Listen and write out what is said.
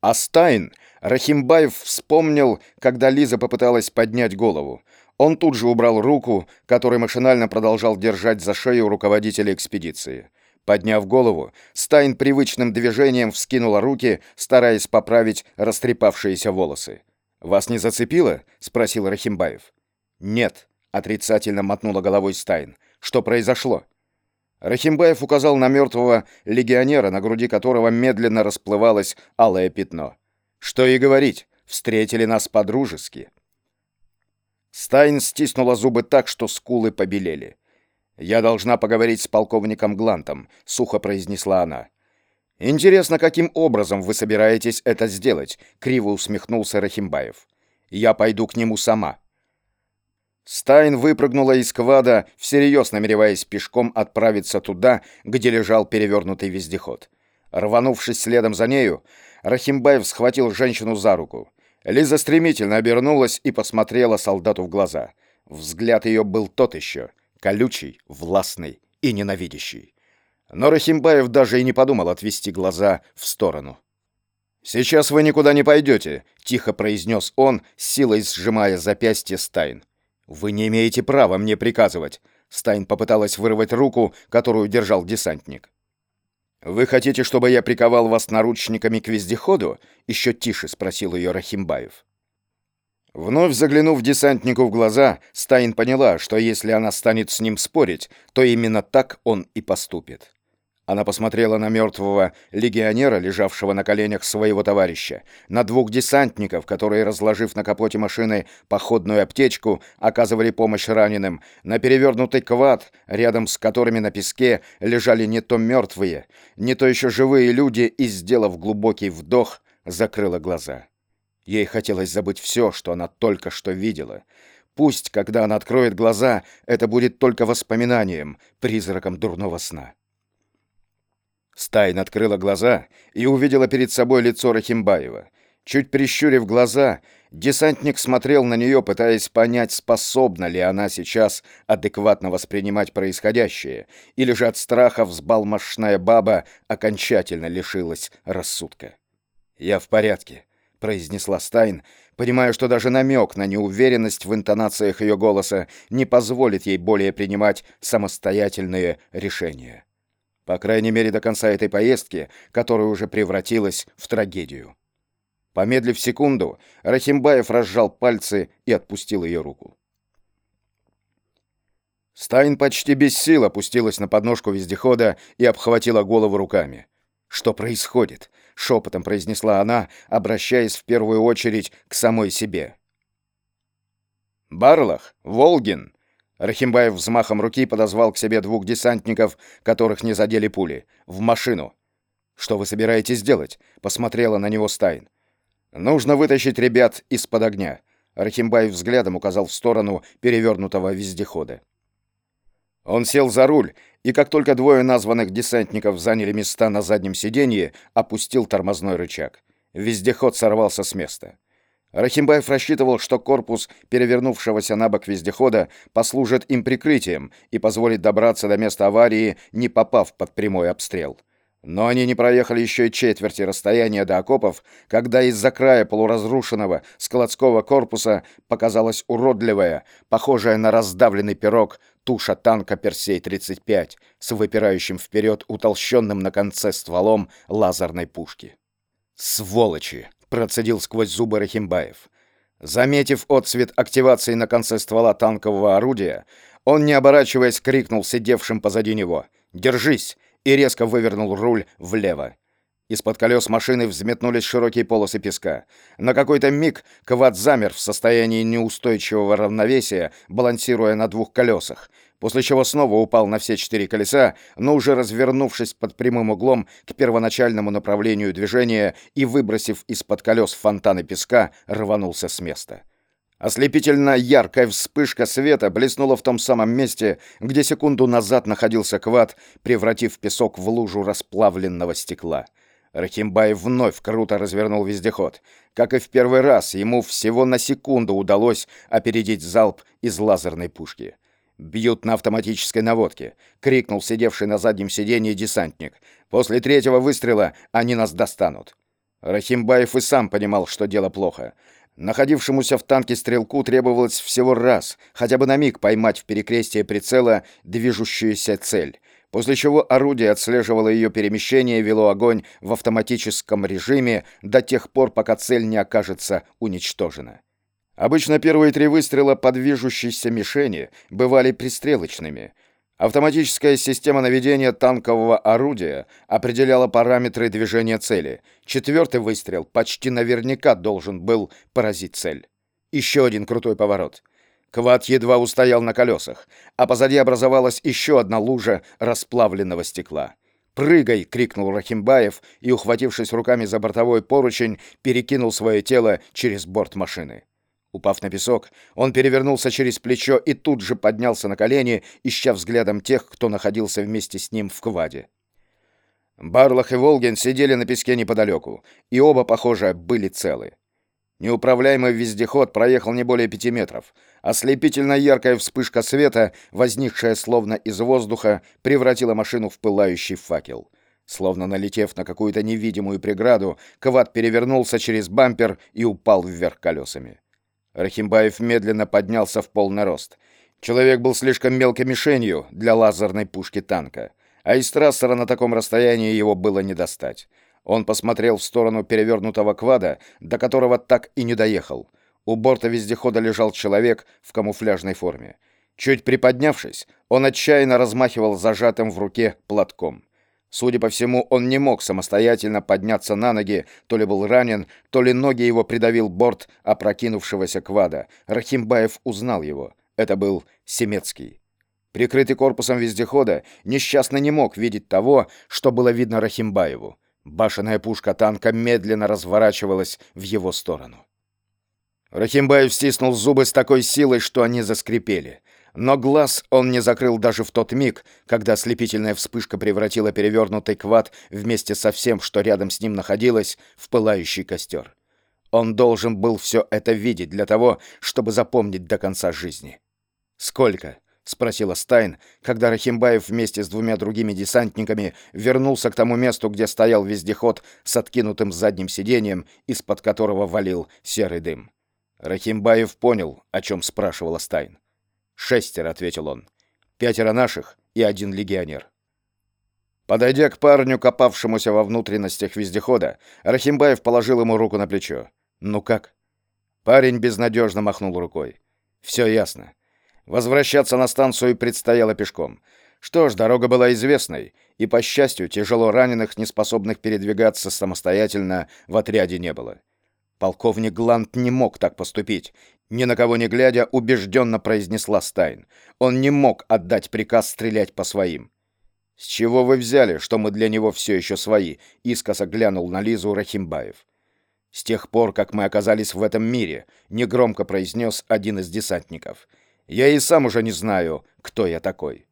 А Стайн Рахимбаев вспомнил, когда Лиза попыталась поднять голову. Он тут же убрал руку, которой машинально продолжал держать за шею руководителя экспедиции. Подняв голову, Стайн привычным движением вскинула руки, стараясь поправить растрепавшиеся волосы. «Вас не зацепило?» — спросил Рахимбаев. «Нет», — отрицательно мотнула головой Стайн. «Что произошло?» Рахимбаев указал на мертвого легионера, на груди которого медленно расплывалось алое пятно. «Что и говорить, встретили нас по-дружески». Стайн стиснула зубы так, что скулы побелели. «Я должна поговорить с полковником Глантом», — сухо произнесла она. «Интересно, каким образом вы собираетесь это сделать?» — криво усмехнулся Рахимбаев. «Я пойду к нему сама». Стайн выпрыгнула из квада, всерьез намереваясь пешком отправиться туда, где лежал перевернутый вездеход. Рванувшись следом за нею, Рахимбаев схватил женщину за руку. Лиза стремительно обернулась и посмотрела солдату в глаза. Взгляд ее был тот еще, колючий, властный и ненавидящий. Но Рахимбаев даже и не подумал отвести глаза в сторону. «Сейчас вы никуда не пойдете», — тихо произнес он, силой сжимая запястье Стайн. «Вы не имеете права мне приказывать», — Стайн попыталась вырвать руку, которую держал десантник. «Вы хотите, чтобы я приковал вас наручниками к вездеходу?» — еще тише спросил ее Рахимбаев. Вновь заглянув десантнику в глаза, Стайн поняла, что если она станет с ним спорить, то именно так он и поступит. Она посмотрела на мертвого легионера, лежавшего на коленях своего товарища, на двух десантников, которые, разложив на капоте машины походную аптечку, оказывали помощь раненым, на перевернутый квад, рядом с которыми на песке лежали не то мертвые, не то еще живые люди, и, сделав глубокий вдох, закрыла глаза. Ей хотелось забыть все, что она только что видела. Пусть, когда она откроет глаза, это будет только воспоминанием, призраком дурного сна. Стайн открыла глаза и увидела перед собой лицо Рахимбаева. Чуть прищурив глаза, десантник смотрел на нее, пытаясь понять, способна ли она сейчас адекватно воспринимать происходящее, или же от страха взбалмошная баба окончательно лишилась рассудка. «Я в порядке», — произнесла Стайн, понимая, что даже намек на неуверенность в интонациях ее голоса не позволит ей более принимать самостоятельные решения. По крайней мере, до конца этой поездки, которая уже превратилась в трагедию. Помедлив секунду, Рахимбаев разжал пальцы и отпустил ее руку. Стайн почти без сил опустилась на подножку вездехода и обхватила голову руками. «Что происходит?» — шепотом произнесла она, обращаясь в первую очередь к самой себе. «Барлах! Волгин!» Рахимбаев взмахом руки подозвал к себе двух десантников, которых не задели пули. «В машину!» «Что вы собираетесь делать?» — посмотрела на него Стайн. «Нужно вытащить ребят из-под огня». Рахимбаев взглядом указал в сторону перевернутого вездехода. Он сел за руль, и как только двое названных десантников заняли места на заднем сиденье, опустил тормозной рычаг. Вездеход сорвался с места. Рахимбаев рассчитывал, что корпус перевернувшегося на бок вездехода послужит им прикрытием и позволит добраться до места аварии, не попав под прямой обстрел. Но они не проехали еще и четверти расстояния до окопов, когда из-за края полуразрушенного складского корпуса показалась уродливая, похожая на раздавленный пирог, туша танка «Персей-35» с выпирающим вперед утолщенным на конце стволом лазерной пушки. «Сволочи!» Процедил сквозь зубы Рахимбаев. Заметив отсвет активации на конце ствола танкового орудия, он, не оборачиваясь, крикнул сидевшим позади него «Держись!» и резко вывернул руль влево. Из-под колес машины взметнулись широкие полосы песка. На какой-то миг Квад замер в состоянии неустойчивого равновесия, балансируя на двух колесах, после чего снова упал на все четыре колеса, но уже развернувшись под прямым углом к первоначальному направлению движения и выбросив из-под колес фонтаны песка, рванулся с места. Ослепительно яркая вспышка света блеснула в том самом месте, где секунду назад находился квад, превратив песок в лужу расплавленного стекла. Рахимбай вновь круто развернул вездеход. Как и в первый раз, ему всего на секунду удалось опередить залп из лазерной пушки. «Бьют на автоматической наводке!» — крикнул сидевший на заднем сиденье десантник. «После третьего выстрела они нас достанут!» Рахимбаев и сам понимал, что дело плохо. Находившемуся в танке стрелку требовалось всего раз, хотя бы на миг поймать в перекрестие прицела движущуюся цель, после чего орудие отслеживало ее перемещение и вело огонь в автоматическом режиме до тех пор, пока цель не окажется уничтожена. Обычно первые три выстрела по движущейся мишени бывали пристрелочными — Автоматическая система наведения танкового орудия определяла параметры движения цели. Четвертый выстрел почти наверняка должен был поразить цель. Еще один крутой поворот. Квад едва устоял на колесах, а позади образовалась еще одна лужа расплавленного стекла. «Прыгай!» — крикнул Рахимбаев и, ухватившись руками за бортовой поручень, перекинул свое тело через борт машины. Упав на песок, он перевернулся через плечо и тут же поднялся на колени, ища взглядом тех, кто находился вместе с ним в кваде. Барлах и Волгин сидели на песке неподалеку, и оба, похоже, были целы. Неуправляемый вездеход проехал не более пяти метров. Ослепительно яркая вспышка света, возникшая словно из воздуха, превратила машину в пылающий факел. Словно налетев на какую-то невидимую преграду, квад перевернулся через бампер и упал вверх колесами. Рахимбаев медленно поднялся в полный рост. Человек был слишком мелкой мишенью для лазерной пушки танка, а из трассера на таком расстоянии его было не достать. Он посмотрел в сторону перевернутого квада, до которого так и не доехал. У борта вездехода лежал человек в камуфляжной форме. Чуть приподнявшись, он отчаянно размахивал зажатым в руке платком. Судя по всему, он не мог самостоятельно подняться на ноги, то ли был ранен, то ли ноги его придавил борт опрокинувшегося квада. Рахимбаев узнал его. Это был Семецкий. Прикрытый корпусом вездехода, несчастный не мог видеть того, что было видно Рахимбаеву. Башенная пушка танка медленно разворачивалась в его сторону. Рахимбаев стиснул зубы с такой силой, что они заскрипели. Но глаз он не закрыл даже в тот миг, когда ослепительная вспышка превратила перевернутый квад вместе со всем, что рядом с ним находилось, в пылающий костер. Он должен был все это видеть для того, чтобы запомнить до конца жизни. «Сколько?» — спросила Стайн, когда Рахимбаев вместе с двумя другими десантниками вернулся к тому месту, где стоял вездеход с откинутым задним сиденьем, из-под которого валил серый дым. Рахимбаев понял, о чем спрашивала Стайн. «Шестеро», — ответил он. «Пятеро наших и один легионер». Подойдя к парню, копавшемуся во внутренностях вездехода, Рахимбаев положил ему руку на плечо. «Ну как?» Парень безнадежно махнул рукой. «Все ясно. Возвращаться на станцию предстояло пешком. Что ж, дорога была известной, и, по счастью, тяжело раненых, неспособных передвигаться самостоятельно, в отряде не было. Полковник Гланд не мог так поступить. Ни на кого не глядя, убежденно произнесла Стайн. Он не мог отдать приказ стрелять по своим. «С чего вы взяли, что мы для него все еще свои?» — искоса глянул на Лизу Рахимбаев. «С тех пор, как мы оказались в этом мире», — негромко произнес один из десантников. «Я и сам уже не знаю, кто я такой».